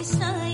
bisa